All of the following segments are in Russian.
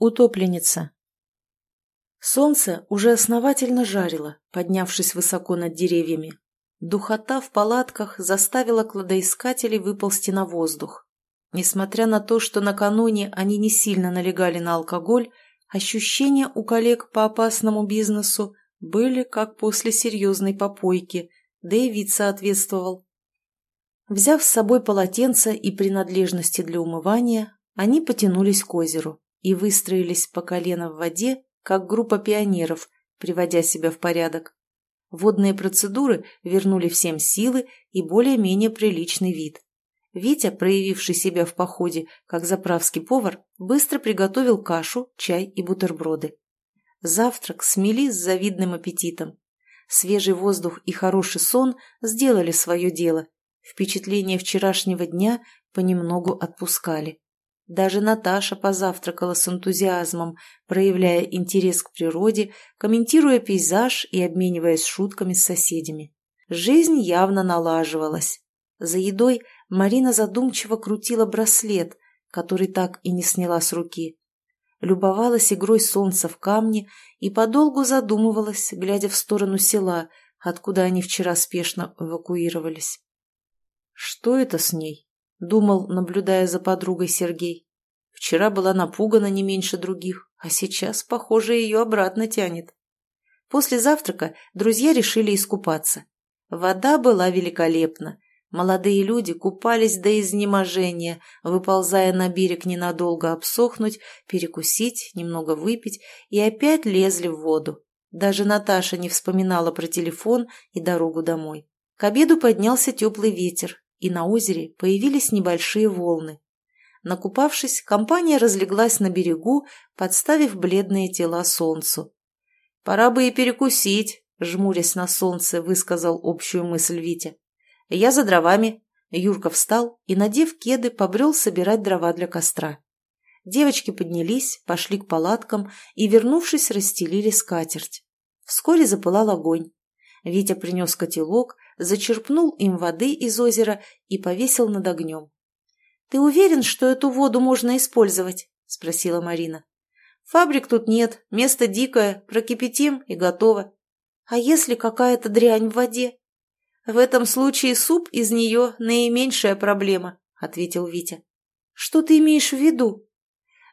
Утопленница. Солнце уже основательно жарило, поднявшись высоко над деревьями. Духота в палатках заставила кладоискателей выползти на воздух. Несмотря на то, что накануне они не сильно налегали на алкоголь, ощущения у коллег по опасному бизнесу были как после серьезной попойки, да и вид соответствовал. Взяв с собой полотенце и принадлежности для умывания, они потянулись к озеру и выстроились по колено в воде, как группа пионеров, приводя себя в порядок. Водные процедуры вернули всем силы и более-менее приличный вид. Витя, проявивший себя в походе как заправский повар, быстро приготовил кашу, чай и бутерброды. Завтрак смели с завидным аппетитом. Свежий воздух и хороший сон сделали свое дело. Впечатления вчерашнего дня понемногу отпускали. Даже Наташа позавтракала с энтузиазмом, проявляя интерес к природе, комментируя пейзаж и обмениваясь шутками с соседями. Жизнь явно налаживалась. За едой Марина задумчиво крутила браслет, который так и не сняла с руки. Любовалась игрой солнца в камне и подолгу задумывалась, глядя в сторону села, откуда они вчера спешно эвакуировались. «Что это с ней?» — думал, наблюдая за подругой Сергей. Вчера была напугана не меньше других, а сейчас, похоже, ее обратно тянет. После завтрака друзья решили искупаться. Вода была великолепна. Молодые люди купались до изнеможения, выползая на берег ненадолго обсохнуть, перекусить, немного выпить и опять лезли в воду. Даже Наташа не вспоминала про телефон и дорогу домой. К обеду поднялся теплый ветер, и на озере появились небольшие волны. Накупавшись, компания разлеглась на берегу, подставив бледные тела солнцу. «Пора бы и перекусить», — жмурясь на солнце, высказал общую мысль Витя. «Я за дровами». Юрка встал и, надев кеды, побрел собирать дрова для костра. Девочки поднялись, пошли к палаткам и, вернувшись, расстелили скатерть. Вскоре запылал огонь. Витя принес котелок, зачерпнул им воды из озера и повесил над огнем. «Ты уверен, что эту воду можно использовать?» – спросила Марина. «Фабрик тут нет, место дикое, прокипятим и готово. А если какая-то дрянь в воде?» «В этом случае суп из нее наименьшая проблема», – ответил Витя. «Что ты имеешь в виду?»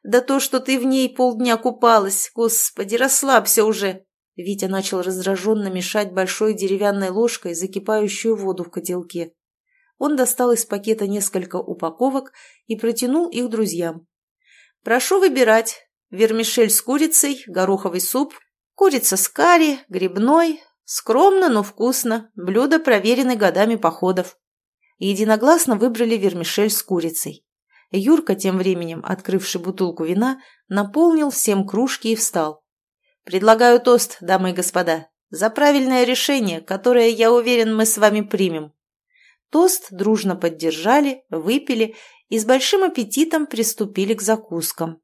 «Да то, что ты в ней полдня купалась. Господи, расслабься уже!» Витя начал раздраженно мешать большой деревянной ложкой закипающую воду в котелке. Он достал из пакета несколько упаковок и протянул их друзьям. «Прошу выбирать. Вермишель с курицей, гороховый суп, курица с карри, грибной. Скромно, но вкусно. Блюдо проверены годами походов». Единогласно выбрали вермишель с курицей. Юрка, тем временем, открывший бутылку вина, наполнил всем кружки и встал. «Предлагаю тост, дамы и господа, за правильное решение, которое, я уверен, мы с вами примем». Тост дружно поддержали, выпили и с большим аппетитом приступили к закускам.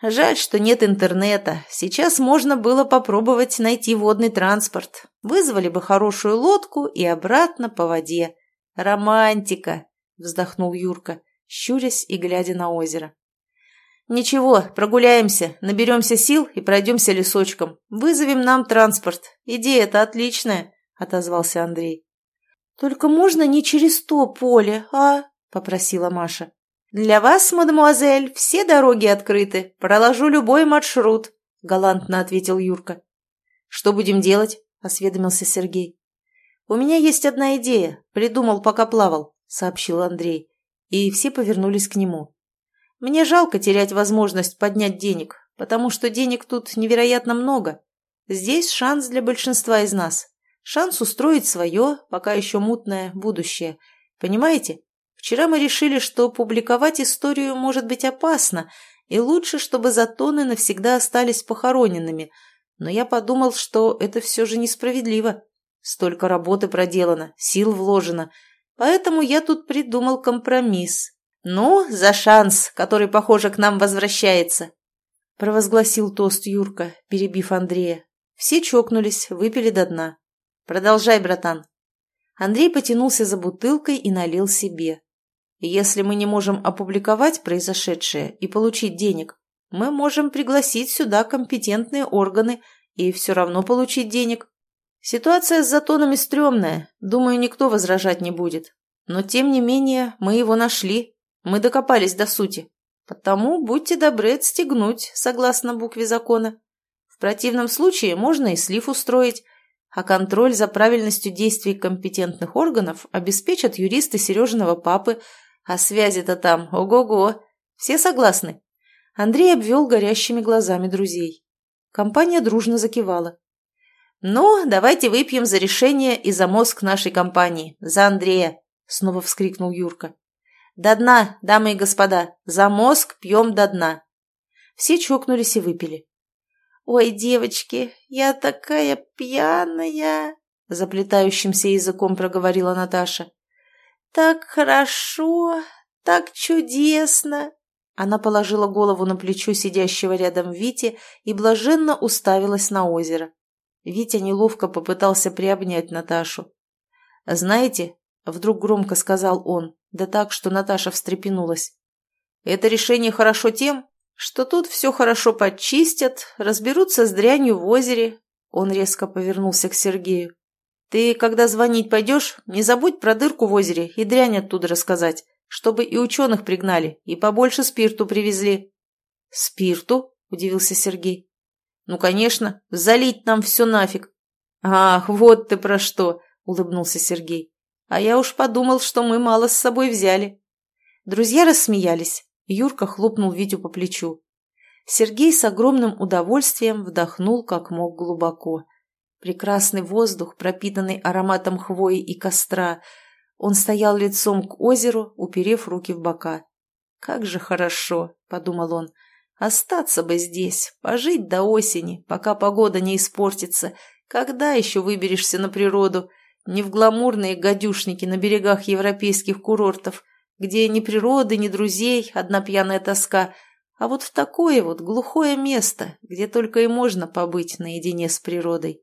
Жаль, что нет интернета. Сейчас можно было попробовать найти водный транспорт. Вызвали бы хорошую лодку и обратно по воде. Романтика, вздохнул Юрка, щурясь и глядя на озеро. «Ничего, прогуляемся, наберемся сил и пройдемся лесочком. Вызовем нам транспорт. Идея-то отличная», — отозвался Андрей. «Только можно не через то поле, а?» — попросила Маша. «Для вас, мадемуазель, все дороги открыты. Проложу любой маршрут», — галантно ответил Юрка. «Что будем делать?» — осведомился Сергей. «У меня есть одна идея. Придумал, пока плавал», — сообщил Андрей. И все повернулись к нему. «Мне жалко терять возможность поднять денег, потому что денег тут невероятно много. Здесь шанс для большинства из нас. Шанс устроить свое, пока еще мутное, будущее. Понимаете? Вчера мы решили, что публиковать историю может быть опасно, и лучше, чтобы затоны навсегда остались похороненными. Но я подумал, что это все же несправедливо. Столько работы проделано, сил вложено. Поэтому я тут придумал компромисс. «Ну, за шанс, который, похоже, к нам возвращается», — провозгласил тост Юрка, перебив Андрея. Все чокнулись, выпили до дна. Продолжай, братан. Андрей потянулся за бутылкой и налил себе. Если мы не можем опубликовать произошедшее и получить денег, мы можем пригласить сюда компетентные органы и все равно получить денег. Ситуация с затонами стрёмная, думаю, никто возражать не будет. Но, тем не менее, мы его нашли, мы докопались до сути. Потому будьте добры отстегнуть, согласно букве закона. В противном случае можно и слив устроить, а контроль за правильностью действий компетентных органов обеспечат юристы Сережиного папы, а связи-то там, ого-го. Все согласны?» Андрей обвел горящими глазами друзей. Компания дружно закивала. «Ну, давайте выпьем за решение и за мозг нашей компании, за Андрея!» — снова вскрикнул Юрка. «До дна, дамы и господа, за мозг пьем до дна!» Все чокнулись и выпили. «Ой, девочки, я такая пьяная!» — заплетающимся языком проговорила Наташа. «Так хорошо, так чудесно!» Она положила голову на плечо сидящего рядом Вити и блаженно уставилась на озеро. Витя неловко попытался приобнять Наташу. «Знаете», — вдруг громко сказал он, да так, что Наташа встрепенулась, «это решение хорошо тем, что тут все хорошо подчистят, разберутся с дрянью в озере». Он резко повернулся к Сергею. «Ты, когда звонить пойдешь, не забудь про дырку в озере и дрянь оттуда рассказать, чтобы и ученых пригнали, и побольше спирту привезли». «Спирту?» – удивился Сергей. «Ну, конечно, залить нам все нафиг». «Ах, вот ты про что!» – улыбнулся Сергей. «А я уж подумал, что мы мало с собой взяли». Друзья рассмеялись. Юрка хлопнул Витю по плечу. Сергей с огромным удовольствием вдохнул как мог глубоко. Прекрасный воздух, пропитанный ароматом хвои и костра. Он стоял лицом к озеру, уперев руки в бока. «Как же хорошо!» — подумал он. «Остаться бы здесь, пожить до осени, пока погода не испортится. Когда еще выберешься на природу? Не в гламурные гадюшники на берегах европейских курортов, где ни природы, ни друзей, одна пьяная тоска, а вот в такое вот глухое место, где только и можно побыть наедине с природой.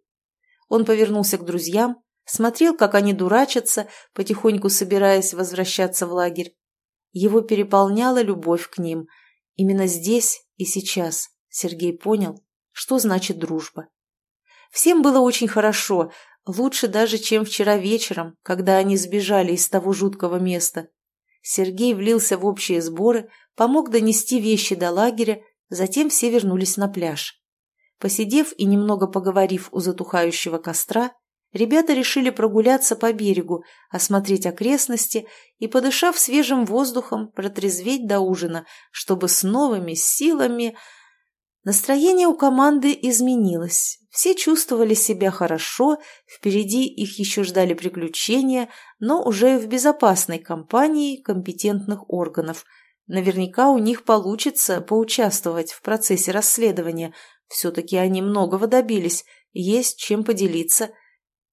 Он повернулся к друзьям, смотрел, как они дурачатся, потихоньку собираясь возвращаться в лагерь. Его переполняла любовь к ним. Именно здесь и сейчас Сергей понял, что значит дружба. Всем было очень хорошо, лучше даже, чем вчера вечером, когда они сбежали из того жуткого места. Сергей влился в общие сборы, помог донести вещи до лагеря, затем все вернулись на пляж. Посидев и немного поговорив у затухающего костра, ребята решили прогуляться по берегу, осмотреть окрестности и, подышав свежим воздухом, протрезветь до ужина, чтобы с новыми силами... Настроение у команды изменилось. Все чувствовали себя хорошо, впереди их еще ждали приключения, но уже в безопасной компании компетентных органов. Наверняка у них получится поучаствовать в процессе расследования. Все-таки они многого добились, есть чем поделиться.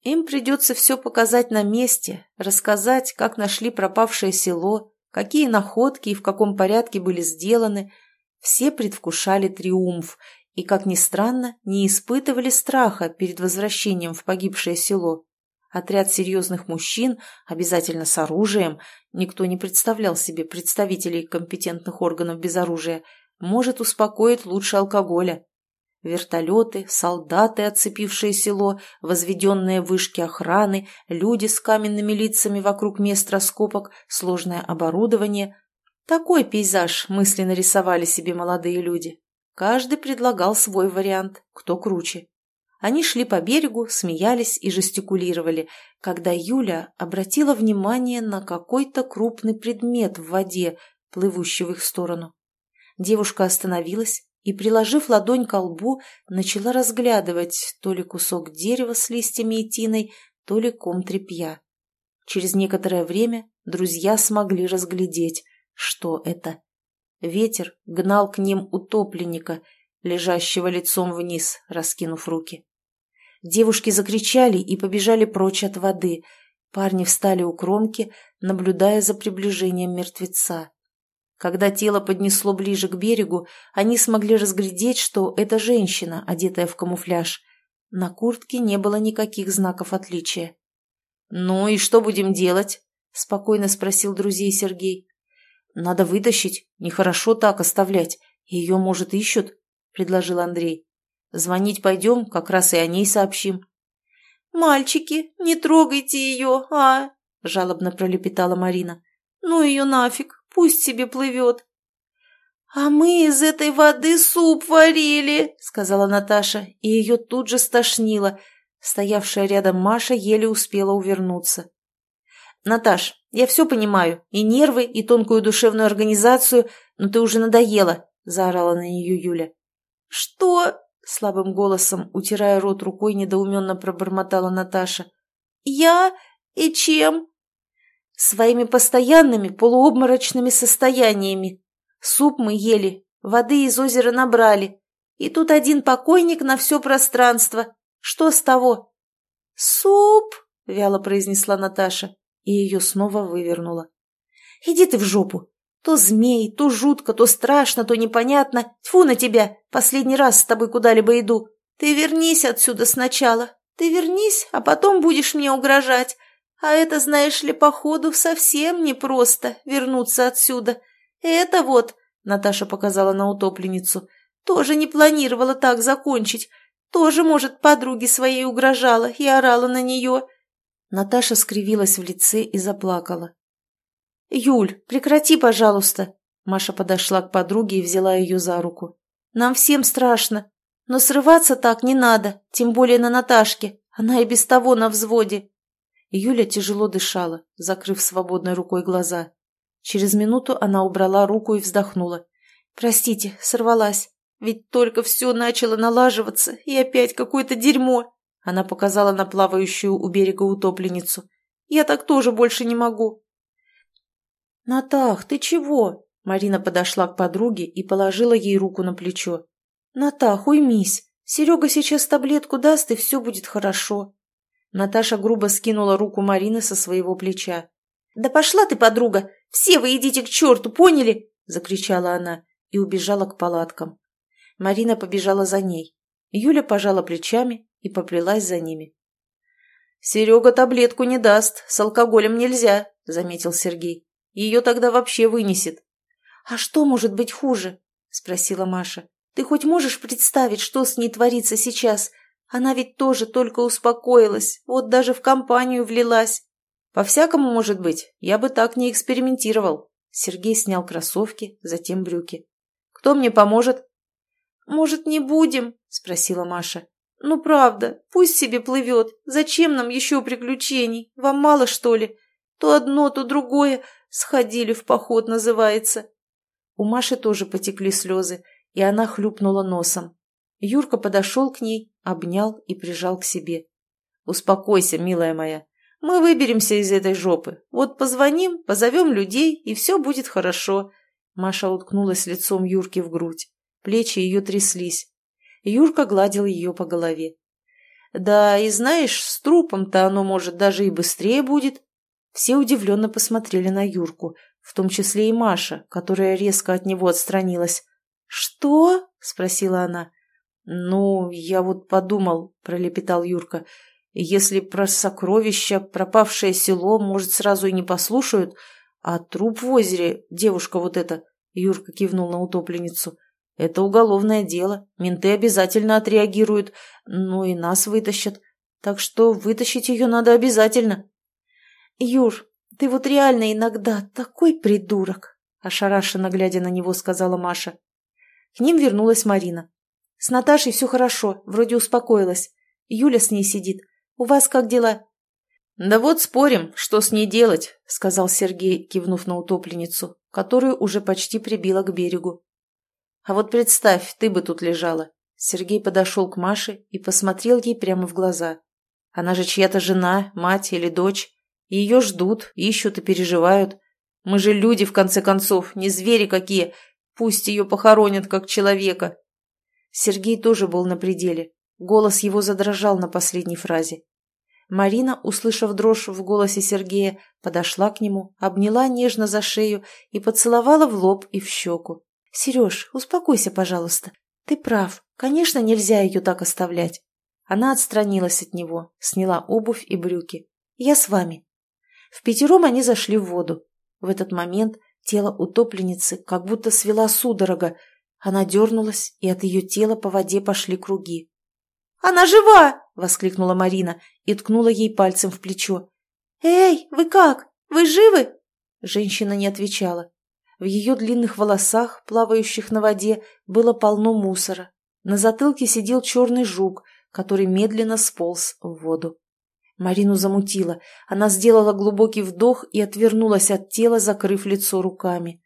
Им придется все показать на месте, рассказать, как нашли пропавшее село, какие находки и в каком порядке были сделаны – все предвкушали триумф и, как ни странно, не испытывали страха перед возвращением в погибшее село. Отряд серьезных мужчин, обязательно с оружием, никто не представлял себе представителей компетентных органов без оружия, может успокоить лучше алкоголя. Вертолеты, солдаты, оцепившие село, возведенные вышки охраны, люди с каменными лицами вокруг мест раскопок, сложное оборудование – такой пейзаж мысленно рисовали себе молодые люди. Каждый предлагал свой вариант, кто круче. Они шли по берегу, смеялись и жестикулировали, когда Юля обратила внимание на какой-то крупный предмет в воде, плывущий в их сторону. Девушка остановилась и, приложив ладонь к лбу, начала разглядывать то ли кусок дерева с листьями и тиной, то ли ком тряпья. Через некоторое время друзья смогли разглядеть – что это? Ветер гнал к ним утопленника, лежащего лицом вниз, раскинув руки. Девушки закричали и побежали прочь от воды. Парни встали у кромки, наблюдая за приближением мертвеца. Когда тело поднесло ближе к берегу, они смогли разглядеть, что это женщина, одетая в камуфляж. На куртке не было никаких знаков отличия. «Ну и что будем делать?» – спокойно спросил друзей Сергей. Надо вытащить, нехорошо так оставлять. Ее, может, ищут?» – предложил Андрей. «Звонить пойдем, как раз и о ней сообщим». «Мальчики, не трогайте ее, а!» – жалобно пролепетала Марина. «Ну ее нафиг, пусть себе плывет». «А мы из этой воды суп варили», — сказала Наташа, и ее тут же стошнило. Стоявшая рядом Маша еле успела увернуться. «Наташ, я все понимаю, и нервы, и тонкую душевную организацию, но ты уже надоела», — заорала на нее Юля. «Что?» — слабым голосом, утирая рот рукой, недоуменно пробормотала Наташа. «Я? И чем?» «Своими постоянными полуобморочными состояниями. Суп мы ели, воды из озера набрали, и тут один покойник на все пространство. Что с того?» «Суп?» — вяло произнесла Наташа и ее снова вывернула. «Иди ты в жопу! То змей, то жутко, то страшно, то непонятно. Тьфу на тебя! Последний раз с тобой куда-либо иду. Ты вернись отсюда сначала. Ты вернись, а потом будешь мне угрожать. А это, знаешь ли, походу совсем непросто вернуться отсюда. Это вот, — Наташа показала на утопленницу, — тоже не планировала так закончить. Тоже, может, подруге своей угрожала и орала на нее. Наташа скривилась в лице и заплакала. «Юль, прекрати, пожалуйста!» Маша подошла к подруге и взяла ее за руку. «Нам всем страшно, но срываться так не надо, тем более на Наташке, она и без того на взводе». Юля тяжело дышала, закрыв свободной рукой глаза. Через минуту она убрала руку и вздохнула. «Простите, сорвалась. Ведь только все начало налаживаться, и опять какое-то дерьмо. Она показала на плавающую у берега утопленницу. «Я так тоже больше не могу». «Натах, ты чего?» Марина подошла к подруге и положила ей руку на плечо. «Натах, уймись. Серега сейчас таблетку даст, и все будет хорошо». Наташа грубо скинула руку Марины со своего плеча. «Да пошла ты, подруга! Все вы идите к черту, поняли?» – закричала она и убежала к палаткам. Марина побежала за ней. Юля пожала плечами и поплелась за ними. «Серега таблетку не даст, с алкоголем нельзя», — заметил Сергей. «Ее тогда вообще вынесет». «А что может быть хуже?» — спросила Маша. «Ты хоть можешь представить, что с ней творится сейчас? Она ведь тоже только успокоилась, вот даже в компанию влилась». «По-всякому может быть, я бы так не экспериментировал». Сергей снял кроссовки, затем брюки. «Кто мне поможет?» «Может, не будем?» – спросила Маша. «Ну, правда, пусть себе плывет. Зачем нам еще приключений? Вам мало, что ли? То одно, то другое. Сходили в поход, называется». У Маши тоже потекли слезы, и она хлюпнула носом. Юрка подошел к ней, обнял и прижал к себе. «Успокойся, милая моя. Мы выберемся из этой жопы. Вот позвоним, позовем людей, и все будет хорошо». Маша уткнулась лицом Юрки в грудь. Плечи ее тряслись. Юрка гладил ее по голове. «Да, и знаешь, с трупом-то оно, может, даже и быстрее будет». Все удивленно посмотрели на Юрку, в том числе и Маша, которая резко от него отстранилась. «Что?» — спросила она. «Ну, я вот подумал», — пролепетал Юрка, — «если про сокровища, пропавшее село, может, сразу и не послушают, а труп в озере, девушка вот эта...» — Юрка кивнул на утопленницу. Это уголовное дело, менты обязательно отреагируют, ну и нас вытащат. Так что вытащить ее надо обязательно. Юр, ты вот реально иногда такой придурок, ошарашенно глядя на него, сказала Маша. К ним вернулась Марина. С Наташей все хорошо, вроде успокоилась. Юля с ней сидит. У вас как дела? «Да вот спорим, что с ней делать», — сказал Сергей, кивнув на утопленницу, которую уже почти прибило к берегу. А вот представь, ты бы тут лежала. Сергей подошел к Маше и посмотрел ей прямо в глаза. Она же чья-то жена, мать или дочь. Ее ждут, ищут и переживают. Мы же люди, в конце концов, не звери какие. Пусть ее похоронят, как человека. Сергей тоже был на пределе. Голос его задрожал на последней фразе. Марина, услышав дрожь в голосе Сергея, подошла к нему, обняла нежно за шею и поцеловала в лоб и в щеку. «Сереж, успокойся, пожалуйста. Ты прав. Конечно, нельзя ее так оставлять». Она отстранилась от него, сняла обувь и брюки. «Я с вами». В пятером они зашли в воду. В этот момент тело утопленницы как будто свела судорога. Она дернулась, и от ее тела по воде пошли круги. «Она жива!» — воскликнула Марина и ткнула ей пальцем в плечо. «Эй, вы как? Вы живы?» Женщина не отвечала. В ее длинных волосах, плавающих на воде, было полно мусора. На затылке сидел черный жук, который медленно сполз в воду. Марину замутило. Она сделала глубокий вдох и отвернулась от тела, закрыв лицо руками.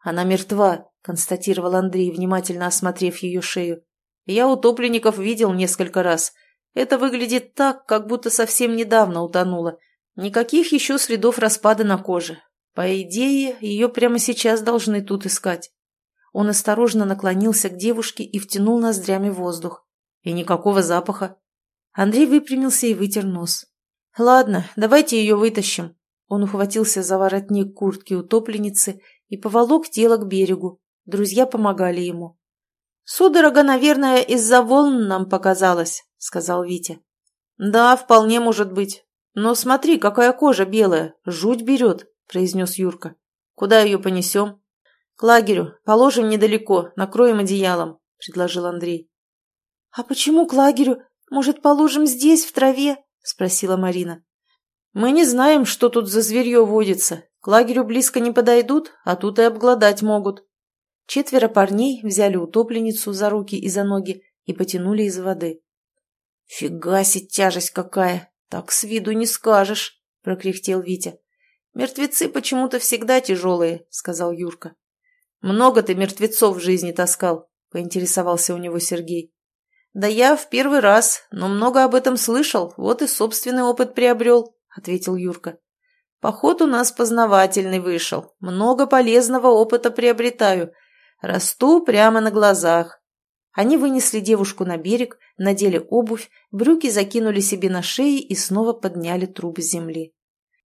«Она мертва», — констатировал Андрей, внимательно осмотрев ее шею. «Я утопленников видел несколько раз. Это выглядит так, как будто совсем недавно утонула. Никаких еще следов распада на коже. По идее, ее прямо сейчас должны тут искать. Он осторожно наклонился к девушке и втянул ноздрями воздух. И никакого запаха. Андрей выпрямился и вытер нос. «Ладно, давайте ее вытащим». Он ухватился за воротник куртки утопленницы и поволок тело к берегу. Друзья помогали ему. «Судорога, наверное, из-за волн нам показалось», — сказал Витя. «Да, вполне может быть. Но смотри, какая кожа белая, жуть берет», — произнес Юрка. «Куда ее понесем?» «К лагерю. Положим недалеко, накроем одеялом», — предложил Андрей. «А почему к лагерю? Может, положим здесь, в траве?» — спросила Марина. «Мы не знаем, что тут за зверье водится. К лагерю близко не подойдут, а тут и обглодать могут». Четверо парней взяли утопленницу за руки и за ноги и потянули из воды. «Фига себе тяжесть какая! Так с виду не скажешь!» — прокряхтел Витя. «Мертвецы почему-то всегда тяжелые», — сказал Юрка. «Много ты мертвецов в жизни таскал», — поинтересовался у него Сергей. «Да я в первый раз, но много об этом слышал, вот и собственный опыт приобрел», — ответил Юрка. «Поход у нас познавательный вышел, много полезного опыта приобретаю. Расту прямо на глазах». Они вынесли девушку на берег, надели обувь, брюки закинули себе на шеи и снова подняли труп с земли.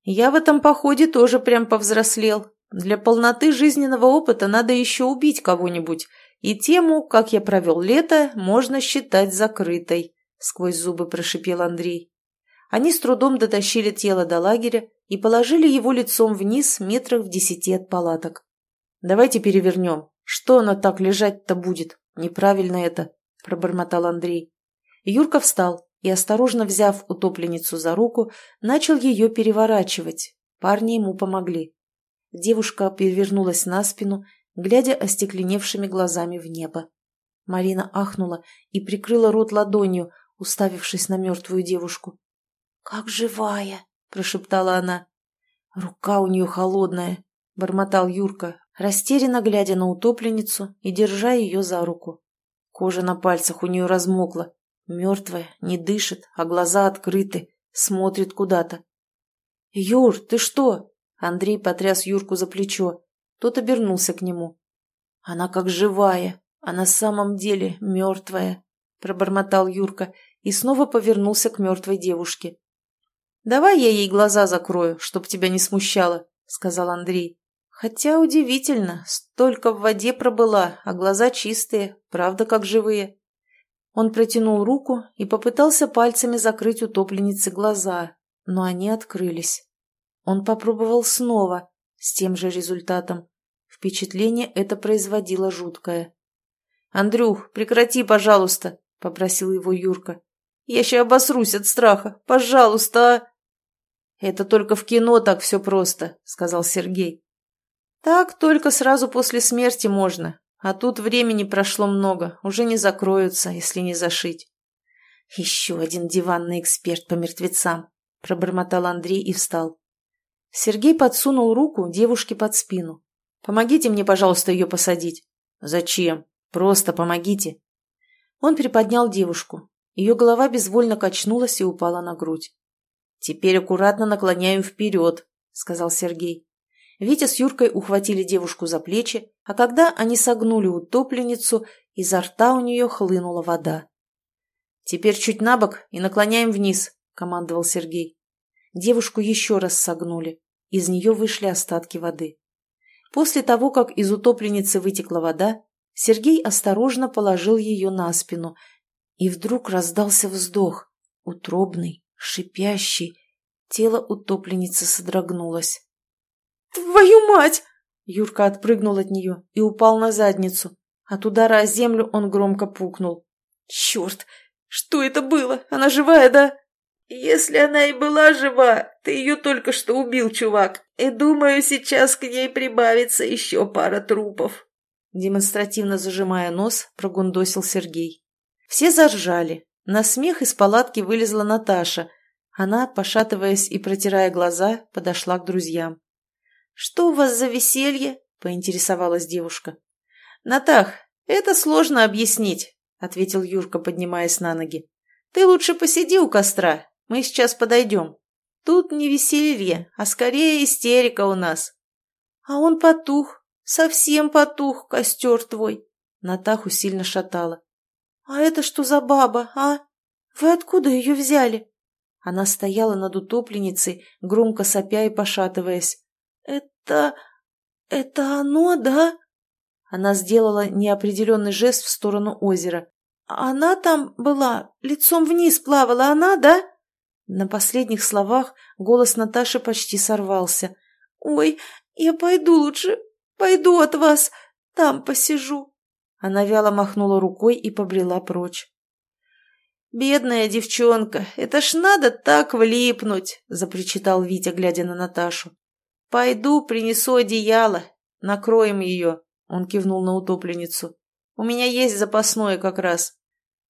Я в этом походе тоже прям повзрослел. Для полноты жизненного опыта надо еще убить кого-нибудь, и тему, как я провел лето, можно считать закрытой», — сквозь зубы прошипел Андрей. Они с трудом дотащили тело до лагеря и положили его лицом вниз метрах в десяти от палаток. «Давайте перевернем. Что оно так лежать-то будет? Неправильно это», — пробормотал Андрей. Юрка встал, и, осторожно взяв утопленницу за руку, начал ее переворачивать. Парни ему помогли. Девушка перевернулась на спину, глядя остекленевшими глазами в небо. Марина ахнула и прикрыла рот ладонью, уставившись на мертвую девушку. «Как живая!» – прошептала она. «Рука у нее холодная», – бормотал Юрка, растерянно глядя на утопленницу и держа ее за руку. Кожа на пальцах у нее размокла, Мертвая, не дышит, а глаза открыты, смотрит куда-то. «Юр, ты что?» Андрей потряс Юрку за плечо. Тот обернулся к нему. «Она как живая, а на самом деле мертвая», пробормотал Юрка и снова повернулся к мертвой девушке. «Давай я ей глаза закрою, чтоб тебя не смущало», — сказал Андрей. «Хотя удивительно, столько в воде пробыла, а глаза чистые, правда как живые». Он протянул руку и попытался пальцами закрыть утопленнице глаза, но они открылись. Он попробовал снова, с тем же результатом. Впечатление это производило жуткое. «Андрюх, прекрати, пожалуйста», — попросил его Юрка. «Я ще обосрусь от страха. Пожалуйста, а!» «Это только в кино так все просто», — сказал Сергей. «Так только сразу после смерти можно, а тут времени прошло много, уже не закроются, если не зашить. «Еще один диванный эксперт по мертвецам», – пробормотал Андрей и встал. Сергей подсунул руку девушке под спину. «Помогите мне, пожалуйста, ее посадить». «Зачем? Просто помогите». Он приподнял девушку. Ее голова безвольно качнулась и упала на грудь. «Теперь аккуратно наклоняем вперед», — сказал Сергей. Витя с Юркой ухватили девушку за плечи, а когда они согнули утопленницу, изо рта у нее хлынула вода. «Теперь чуть на бок и наклоняем вниз», — командовал Сергей. Девушку еще раз согнули. Из нее вышли остатки воды. После того, как из утопленницы вытекла вода, Сергей осторожно положил ее на спину, и вдруг раздался вздох, утробный, шипящий. Тело утопленницы содрогнулось. «Твою мать!» Юрка отпрыгнул от нее и упал на задницу. От удара о землю он громко пукнул. «Черт! Что это было? Она живая, да?» «Если она и была жива, ты ее только что убил, чувак, и думаю, сейчас к ней прибавится еще пара трупов». Демонстративно зажимая нос, прогундосил Сергей. Все заржали. На смех из палатки вылезла Наташа. Она, пошатываясь и протирая глаза, подошла к друзьям. «Что у вас за веселье?» – поинтересовалась девушка. «Натах, это сложно объяснить», – ответил Юрка, поднимаясь на ноги. «Ты лучше посиди у костра, мы сейчас подойдем. Тут не веселье, а скорее истерика у нас». «А он потух, совсем потух, костер твой», – Натаху сильно шатала. «А это что за баба, а? Вы откуда ее взяли?» Она стояла над утопленницей, громко сопя и пошатываясь. «Это... это оно, да?» Она сделала неопределенный жест в сторону озера. «Она там была, лицом вниз плавала, она, да?» На последних словах голос Наташи почти сорвался. «Ой, я пойду лучше, пойду от вас, там посижу». Она вяло махнула рукой и побрела прочь. «Бедная девчонка, это ж надо так влипнуть!» – запричитал Витя, глядя на Наташу. «Пойду принесу одеяло, накроем ее», – он кивнул на утопленницу. «У меня есть запасное как раз».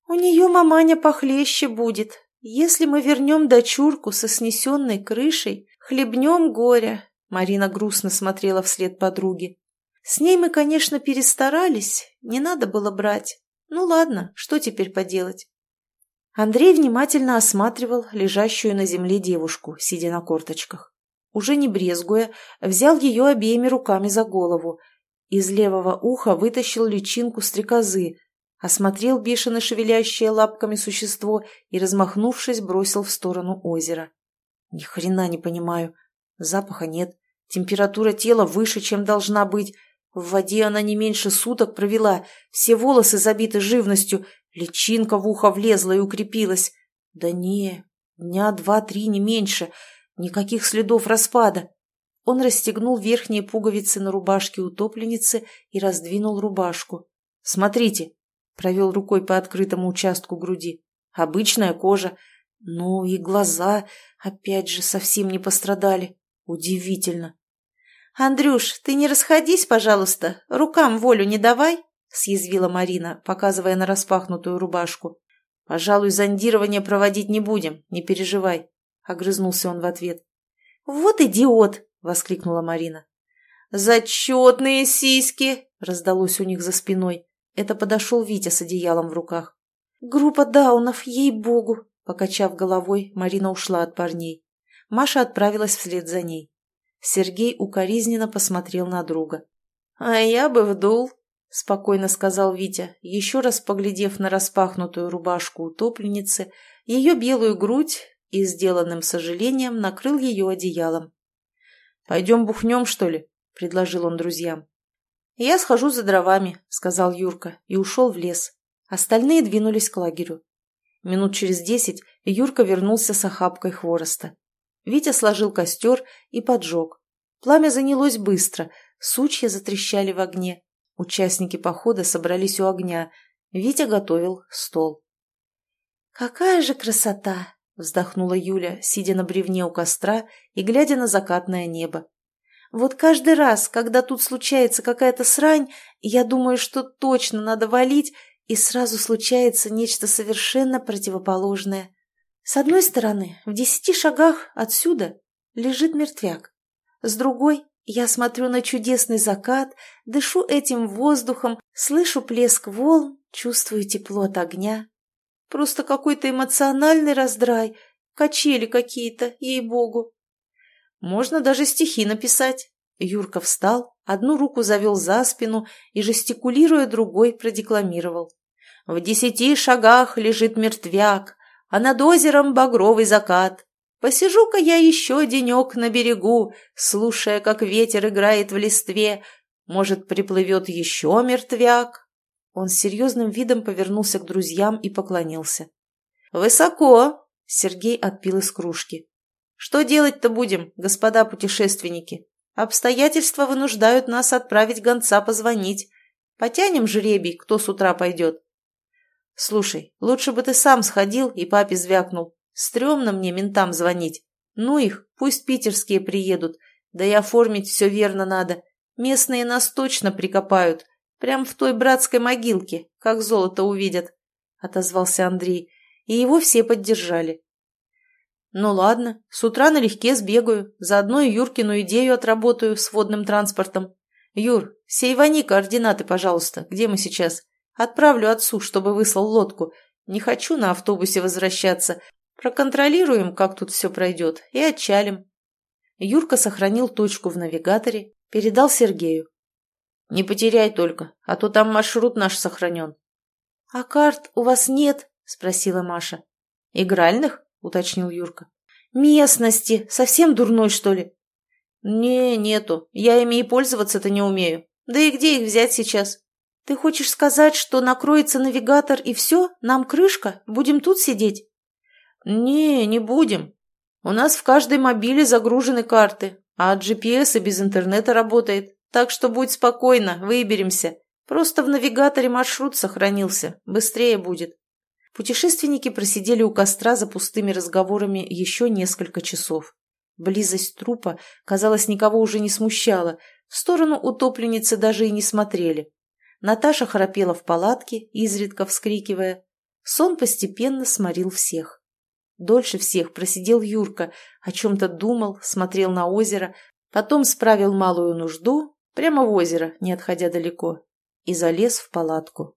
«У нее маманя похлеще будет. Если мы вернем дочурку со снесенной крышей, хлебнем горя», – Марина грустно смотрела вслед подруги. «С ней мы, конечно, перестарались, не надо было брать. Ну ладно, что теперь поделать?» Андрей внимательно осматривал лежащую на земле девушку, сидя на корточках. Уже не брезгуя, взял ее обеими руками за голову. Из левого уха вытащил личинку стрекозы, осмотрел бешено шевелящее лапками существо и, размахнувшись, бросил в сторону озера. Ни хрена не понимаю. Запаха нет. Температура тела выше, чем должна быть. В воде она не меньше суток провела, все волосы забиты живностью, Личинка в ухо влезла и укрепилась. Да не, дня два-три, не меньше. Никаких следов распада. Он расстегнул верхние пуговицы на рубашке утопленницы и раздвинул рубашку. «Смотрите!» — провел рукой по открытому участку груди. «Обычная кожа. Ну и глаза, опять же, совсем не пострадали. Удивительно!» «Андрюш, ты не расходись, пожалуйста, рукам волю не давай!» — съязвила Марина, показывая на распахнутую рубашку. «Пожалуй, зондирование проводить не будем, не переживай», — огрызнулся он в ответ. «Вот идиот!» — воскликнула Марина. «Зачетные сиськи!» — раздалось у них за спиной. Это подошел Витя с одеялом в руках. «Группа даунов, ей-богу!» Покачав головой, Марина ушла от парней. Маша отправилась вслед за ней. Сергей укоризненно посмотрел на друга. «А я бы вдул», — спокойно сказал Витя, еще раз поглядев на распахнутую рубашку утопленницы, ее белую грудь и, сделанным сожалением, накрыл ее одеялом. «Пойдем бухнем, что ли?» — предложил он друзьям. «Я схожу за дровами», — сказал Юрка и ушел в лес. Остальные двинулись к лагерю. Минут через десять Юрка вернулся с охапкой хвороста. Витя сложил костер и поджег. Пламя занялось быстро, сучья затрещали в огне. Участники похода собрались у огня. Витя готовил стол. «Какая же красота!» — вздохнула Юля, сидя на бревне у костра и глядя на закатное небо. «Вот каждый раз, когда тут случается какая-то срань, я думаю, что точно надо валить, и сразу случается нечто совершенно противоположное. С одной стороны, в десяти шагах отсюда лежит мертвяк. С другой я смотрю на чудесный закат, дышу этим воздухом, слышу плеск волн, чувствую тепло от огня. Просто какой-то эмоциональный раздрай, качели какие-то, ей-богу. Можно даже стихи написать. Юрка встал, одну руку завел за спину и, жестикулируя другой, продекламировал. В десяти шагах лежит мертвяк, а над озером багровый закат. Посижу-ка я еще денек на берегу, слушая, как ветер играет в листве. Может, приплывет еще мертвяк?» Он с серьезным видом повернулся к друзьям и поклонился. «Высоко!» — Сергей отпил из кружки. «Что делать-то будем, господа путешественники? Обстоятельства вынуждают нас отправить гонца позвонить. Потянем жребий, кто с утра пойдет. Слушай, лучше бы ты сам сходил и папе звякнул. Стремно мне ментам звонить. Ну их, пусть питерские приедут. Да и оформить все верно надо. Местные нас точно прикопают. Прям в той братской могилке, как золото увидят. Отозвался Андрей. И его все поддержали. Ну ладно, с утра налегке сбегаю. Заодно и Юркину идею отработаю с водным транспортом. Юр, сейвани координаты, пожалуйста. Где мы сейчас? Отправлю отцу, чтобы выслал лодку. Не хочу на автобусе возвращаться. Проконтролируем, как тут все пройдет, и отчалим. Юрка сохранил точку в навигаторе, передал Сергею. «Не потеряй только, а то там маршрут наш сохранен». «А карт у вас нет?» – спросила Маша. «Игральных?» – уточнил Юрка. «Местности. Совсем дурной, что ли?» «Не, нету. Я ими и пользоваться-то не умею. Да и где их взять сейчас?» «Ты хочешь сказать, что накроется навигатор и все? Нам крышка? Будем тут сидеть?» «Не, не будем. У нас в каждой мобиле загружены карты, а GPS и без интернета работает. Так что будь спокойна, выберемся. Просто в навигаторе маршрут сохранился. Быстрее будет». Путешественники просидели у костра за пустыми разговорами еще несколько часов. Близость трупа, казалось, никого уже не смущала. В сторону утопленницы даже и не смотрели. Наташа храпела в палатке, изредка вскрикивая. Сон постепенно сморил всех. Дольше всех просидел Юрка, о чем-то думал, смотрел на озеро, потом справил малую нужду, прямо в озеро, не отходя далеко, и залез в палатку.